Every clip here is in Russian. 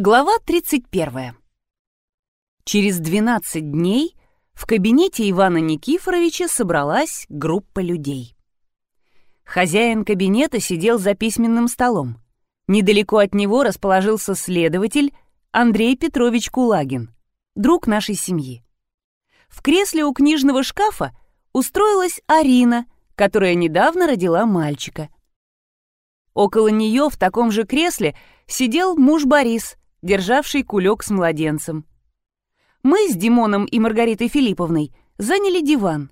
Глава 31. Через 12 дней в кабинете Ивана Никифоровича собралась группа людей. Хозяин кабинета сидел за письменным столом. Недалеко от него расположился следователь Андрей Петрович Кулагин, друг нашей семьи. В кресле у книжного шкафа устроилась Арина, которая недавно родила мальчика. Около нее в таком же кресле сидел муж Борис, державший кулек с младенцем. Мы с Димоном и Маргаритой Филипповной заняли диван.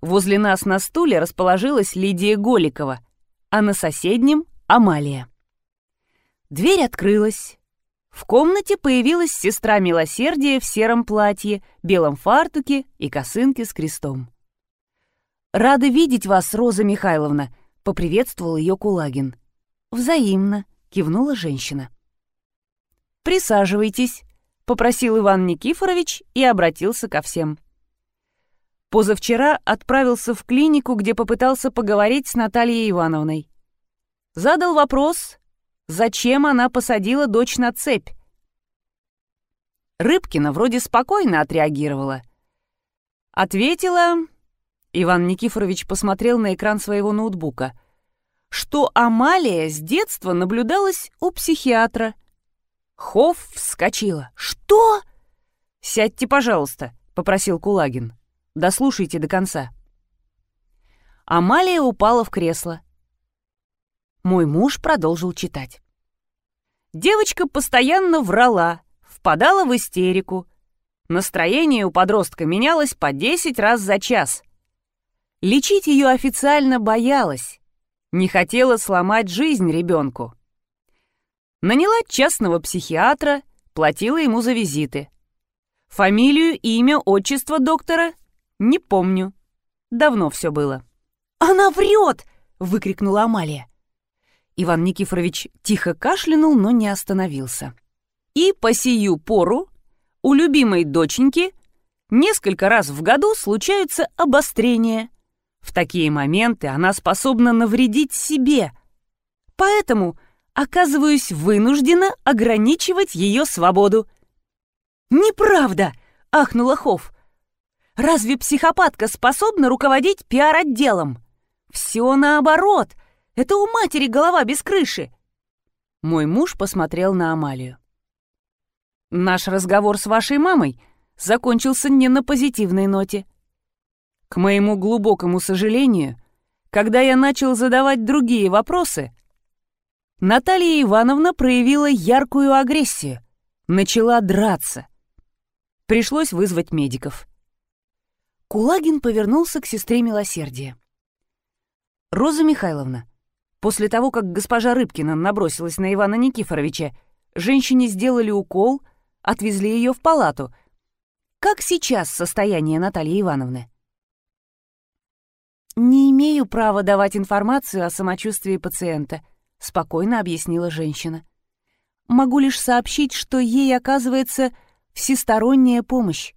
Возле нас на стуле расположилась Лидия Голикова, а на соседнем — Амалия. Дверь открылась. В комнате появилась сестра милосердия в сером платье, белом фартуке и косынке с крестом. «Рада видеть вас, Роза Михайловна», — поприветствовал ее Кулагин. «Взаимно», — кивнула женщина. «Присаживайтесь», — попросил Иван Никифорович и обратился ко всем. Позавчера отправился в клинику, где попытался поговорить с Натальей Ивановной. Задал вопрос, зачем она посадила дочь на цепь. Рыбкина вроде спокойно отреагировала. Ответила... Иван Никифорович посмотрел на экран своего ноутбука, что Амалия с детства наблюдалась у психиатра Хофф вскочила. «Что?» «Сядьте, пожалуйста», — попросил Кулагин. «Дослушайте до конца». Амалия упала в кресло. Мой муж продолжил читать. Девочка постоянно врала, впадала в истерику. Настроение у подростка менялось по 10 раз за час. Лечить ее официально боялась. Не хотела сломать жизнь ребенку. Наняла частного психиатра, платила ему за визиты. Фамилию, имя, отчество доктора не помню. Давно все было. «Она врет!» — выкрикнула Амалия. Иван Никифорович тихо кашлянул, но не остановился. И по сию пору у любимой доченьки несколько раз в году случаются обострения. В такие моменты она способна навредить себе. Поэтому оказываюсь вынуждена ограничивать ее свободу. «Неправда!» — ахнула Хофф. «Разве психопатка способна руководить пиар-отделом? Все наоборот. Это у матери голова без крыши». Мой муж посмотрел на Амалию. «Наш разговор с вашей мамой закончился не на позитивной ноте. К моему глубокому сожалению, когда я начал задавать другие вопросы, Наталья Ивановна проявила яркую агрессию, начала драться. Пришлось вызвать медиков. Кулагин повернулся к сестре милосердия. «Роза Михайловна, после того, как госпожа Рыбкина набросилась на Ивана Никифоровича, женщине сделали укол, отвезли ее в палату. Как сейчас состояние Натальи Ивановны?» «Не имею права давать информацию о самочувствии пациента», спокойно объяснила женщина. Могу лишь сообщить, что ей оказывается всесторонняя помощь.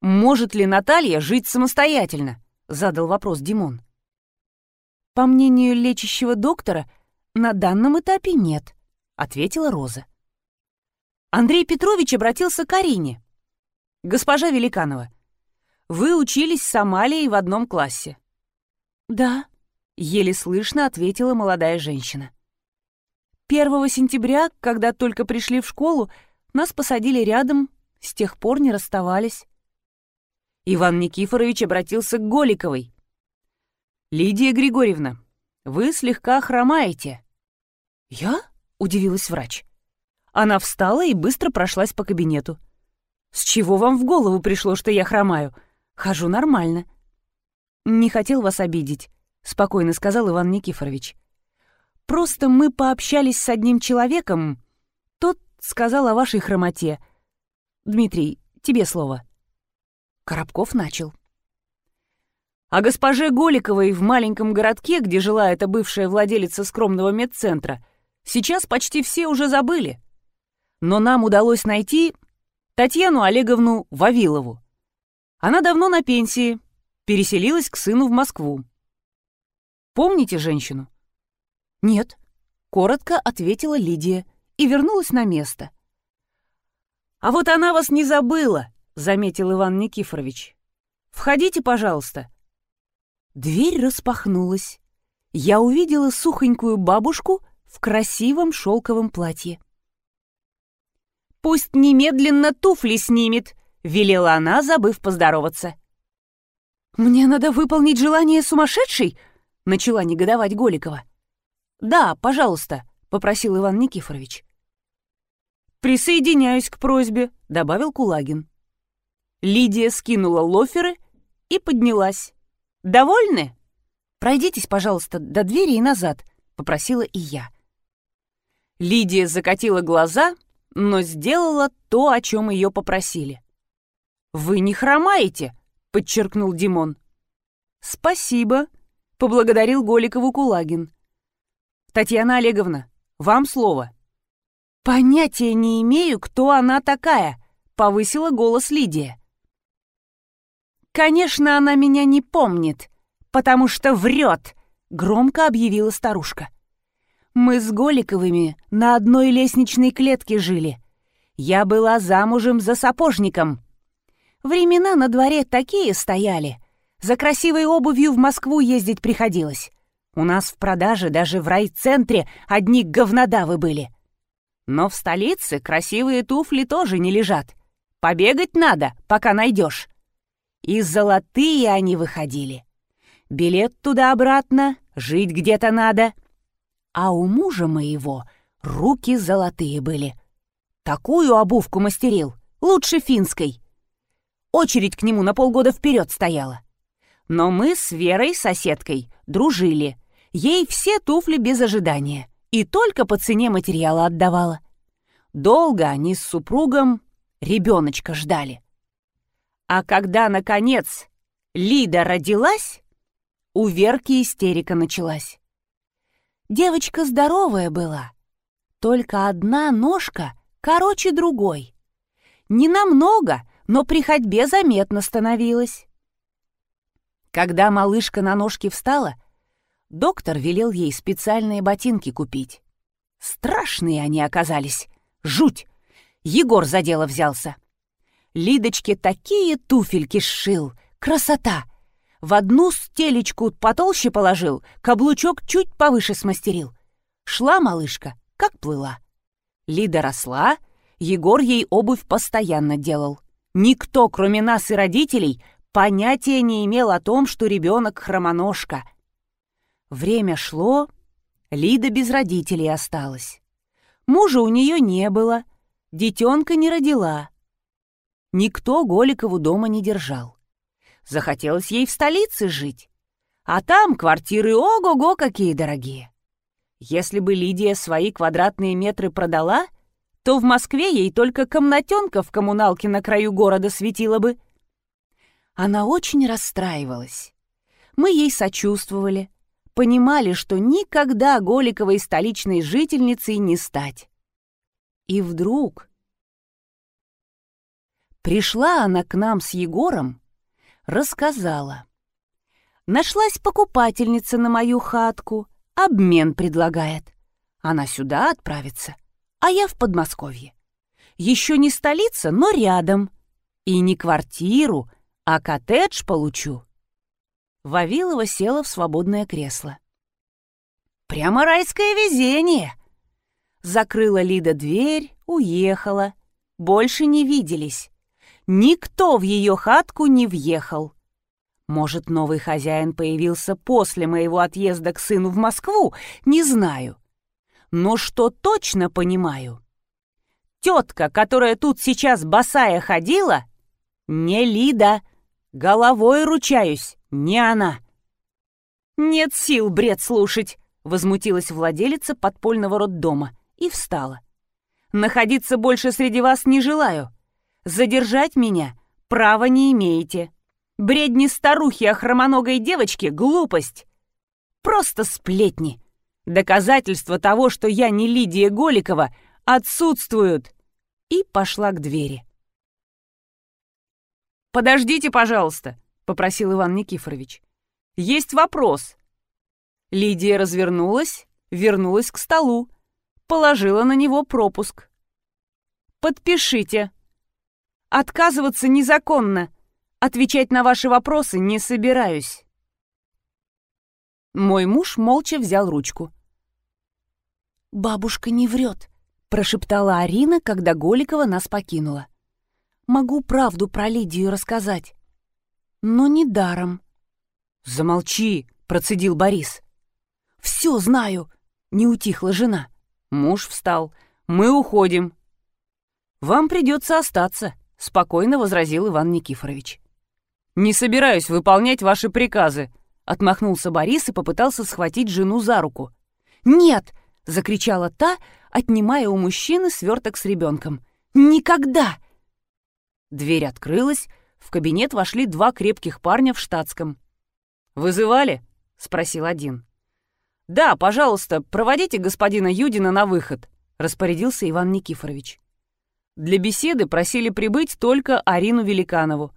«Может ли Наталья жить самостоятельно?» — задал вопрос Димон. «По мнению лечащего доктора, на данном этапе нет», — ответила Роза. Андрей Петрович обратился к Арине. «Госпожа Великанова, вы учились с Амалией в одном классе?» «Да», Еле слышно ответила молодая женщина. 1 сентября, когда только пришли в школу, нас посадили рядом, с тех пор не расставались. Иван Никифорович обратился к Голиковой. «Лидия Григорьевна, вы слегка хромаете». «Я?» — удивилась врач. Она встала и быстро прошлась по кабинету. «С чего вам в голову пришло, что я хромаю? Хожу нормально». «Не хотел вас обидеть спокойно сказал Иван Никифорович. Просто мы пообщались с одним человеком. Тот сказал о вашей хромоте. Дмитрий, тебе слово. Коробков начал. О госпоже Голиковой в маленьком городке, где жила эта бывшая владелица скромного медцентра, сейчас почти все уже забыли. Но нам удалось найти Татьяну Олеговну Вавилову. Она давно на пенсии, переселилась к сыну в Москву. Помните женщину?» «Нет», — коротко ответила Лидия и вернулась на место. «А вот она вас не забыла», — заметил Иван Никифорович. «Входите, пожалуйста». Дверь распахнулась. Я увидела сухонькую бабушку в красивом шелковом платье. «Пусть немедленно туфли снимет», — велела она, забыв поздороваться. «Мне надо выполнить желание сумасшедшей?» — начала негодовать Голикова. «Да, пожалуйста», — попросил Иван Никифорович. «Присоединяюсь к просьбе», — добавил Кулагин. Лидия скинула лоферы и поднялась. «Довольны?» «Пройдитесь, пожалуйста, до двери и назад», — попросила и я. Лидия закатила глаза, но сделала то, о чем ее попросили. «Вы не хромаете», — подчеркнул Димон. «Спасибо», — поблагодарил Голикову Кулагин. «Татьяна Олеговна, вам слово». «Понятия не имею, кто она такая», — повысила голос Лидия. «Конечно, она меня не помнит, потому что врет», — громко объявила старушка. «Мы с Голиковыми на одной лестничной клетке жили. Я была замужем за сапожником. Времена на дворе такие стояли. За красивой обувью в Москву ездить приходилось. У нас в продаже даже в райцентре одни говнодавы были. Но в столице красивые туфли тоже не лежат. Побегать надо, пока найдешь. И золотые они выходили. Билет туда-обратно, жить где-то надо. А у мужа моего руки золотые были. Такую обувку мастерил, лучше финской. Очередь к нему на полгода вперед стояла. Но мы с Верой, соседкой, дружили. Ей все туфли без ожидания. И только по цене материала отдавала. Долго они с супругом ребеночка ждали. А когда, наконец, Лида родилась, у Верки истерика началась. Девочка здоровая была, только одна ножка короче другой. Не намного, но при ходьбе заметно становилась. Когда малышка на ножки встала, доктор велел ей специальные ботинки купить. Страшные они оказались. Жуть! Егор за дело взялся. Лидочке такие туфельки сшил. Красота! В одну стелечку потолще положил, каблучок чуть повыше смастерил. Шла малышка, как плыла. Лида росла, Егор ей обувь постоянно делал. Никто, кроме нас и родителей, понятия не имел о том, что ребенок хромоножка. Время шло, Лида без родителей осталась. Мужа у нее не было, детенка не родила. Никто Голикову дома не держал. Захотелось ей в столице жить. А там квартиры ого-го какие дорогие. Если бы Лидия свои квадратные метры продала, то в Москве ей только комнатенка в коммуналке на краю города светила бы. Она очень расстраивалась. Мы ей сочувствовали, понимали, что никогда Голиковой столичной жительницей не стать. И вдруг... Пришла она к нам с Егором, рассказала. Нашлась покупательница на мою хатку, обмен предлагает. Она сюда отправится, а я в Подмосковье. Еще не столица, но рядом. И не квартиру, а коттедж получу. Вавилова села в свободное кресло. «Прямо райское везение!» Закрыла Лида дверь, уехала. Больше не виделись. Никто в ее хатку не въехал. Может, новый хозяин появился после моего отъезда к сыну в Москву, не знаю. Но что точно понимаю? Тетка, которая тут сейчас босая ходила, не Лида. Головой ручаюсь, не она. Нет сил бред слушать, возмутилась владелица подпольного роддома и встала. Находиться больше среди вас не желаю. Задержать меня права не имеете. Бредни старухи о хромоногой девочке — глупость. Просто сплетни. Доказательства того, что я не Лидия Голикова, отсутствуют. И пошла к двери. «Подождите, пожалуйста», — попросил Иван Никифорович. «Есть вопрос». Лидия развернулась, вернулась к столу, положила на него пропуск. «Подпишите. Отказываться незаконно. Отвечать на ваши вопросы не собираюсь». Мой муж молча взял ручку. «Бабушка не врет», — прошептала Арина, когда Голикова нас покинула. «Могу правду про Лидию рассказать. Но не даром». «Замолчи», — процедил Борис. «Все знаю», — не утихла жена. Муж встал. «Мы уходим». «Вам придется остаться», — спокойно возразил Иван Никифорович. «Не собираюсь выполнять ваши приказы», — отмахнулся Борис и попытался схватить жену за руку. «Нет!» — закричала та, отнимая у мужчины сверток с ребенком. «Никогда!» Дверь открылась, в кабинет вошли два крепких парня в штатском. «Вызывали?» — спросил один. «Да, пожалуйста, проводите господина Юдина на выход», — распорядился Иван Никифорович. Для беседы просили прибыть только Арину Великанову.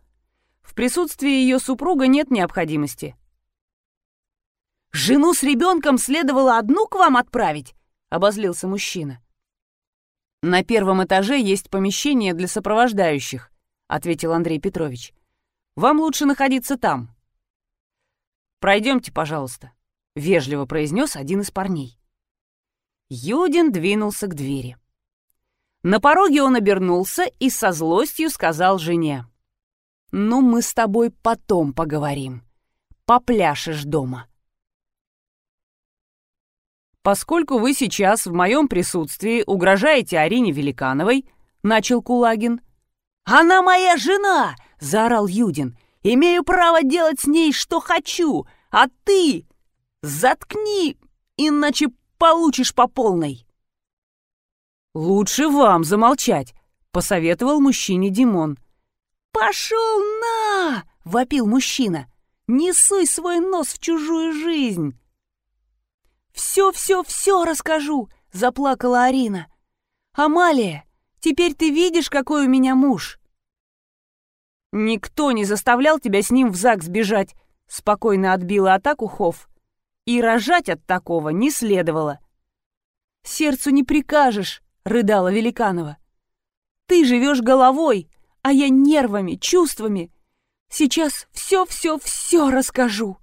В присутствии ее супруга нет необходимости. «Жену с ребенком следовало одну к вам отправить?» — обозлился мужчина. «На первом этаже есть помещение для сопровождающих», — ответил Андрей Петрович. «Вам лучше находиться там». «Пройдемте, пожалуйста», — вежливо произнес один из парней. Юдин двинулся к двери. На пороге он обернулся и со злостью сказал жене. «Ну, мы с тобой потом поговорим. Попляшешь дома». «Поскольку вы сейчас в моем присутствии угрожаете Арине Великановой», — начал Кулагин. «Она моя жена!» — заорал Юдин. «Имею право делать с ней, что хочу, а ты заткни, иначе получишь по полной». «Лучше вам замолчать», — посоветовал мужчине Димон. «Пошел на!» — вопил мужчина. «Не суй свой нос в чужую жизнь!» «Все-все-все расскажу!» — заплакала Арина. «Амалия, теперь ты видишь, какой у меня муж!» «Никто не заставлял тебя с ним в ЗАГС бежать!» — спокойно отбила атаку Хофф. «И рожать от такого не следовало!» «Сердцу не прикажешь!» — рыдала Великанова. «Ты живешь головой, а я нервами, чувствами. Сейчас все-все-все расскажу!»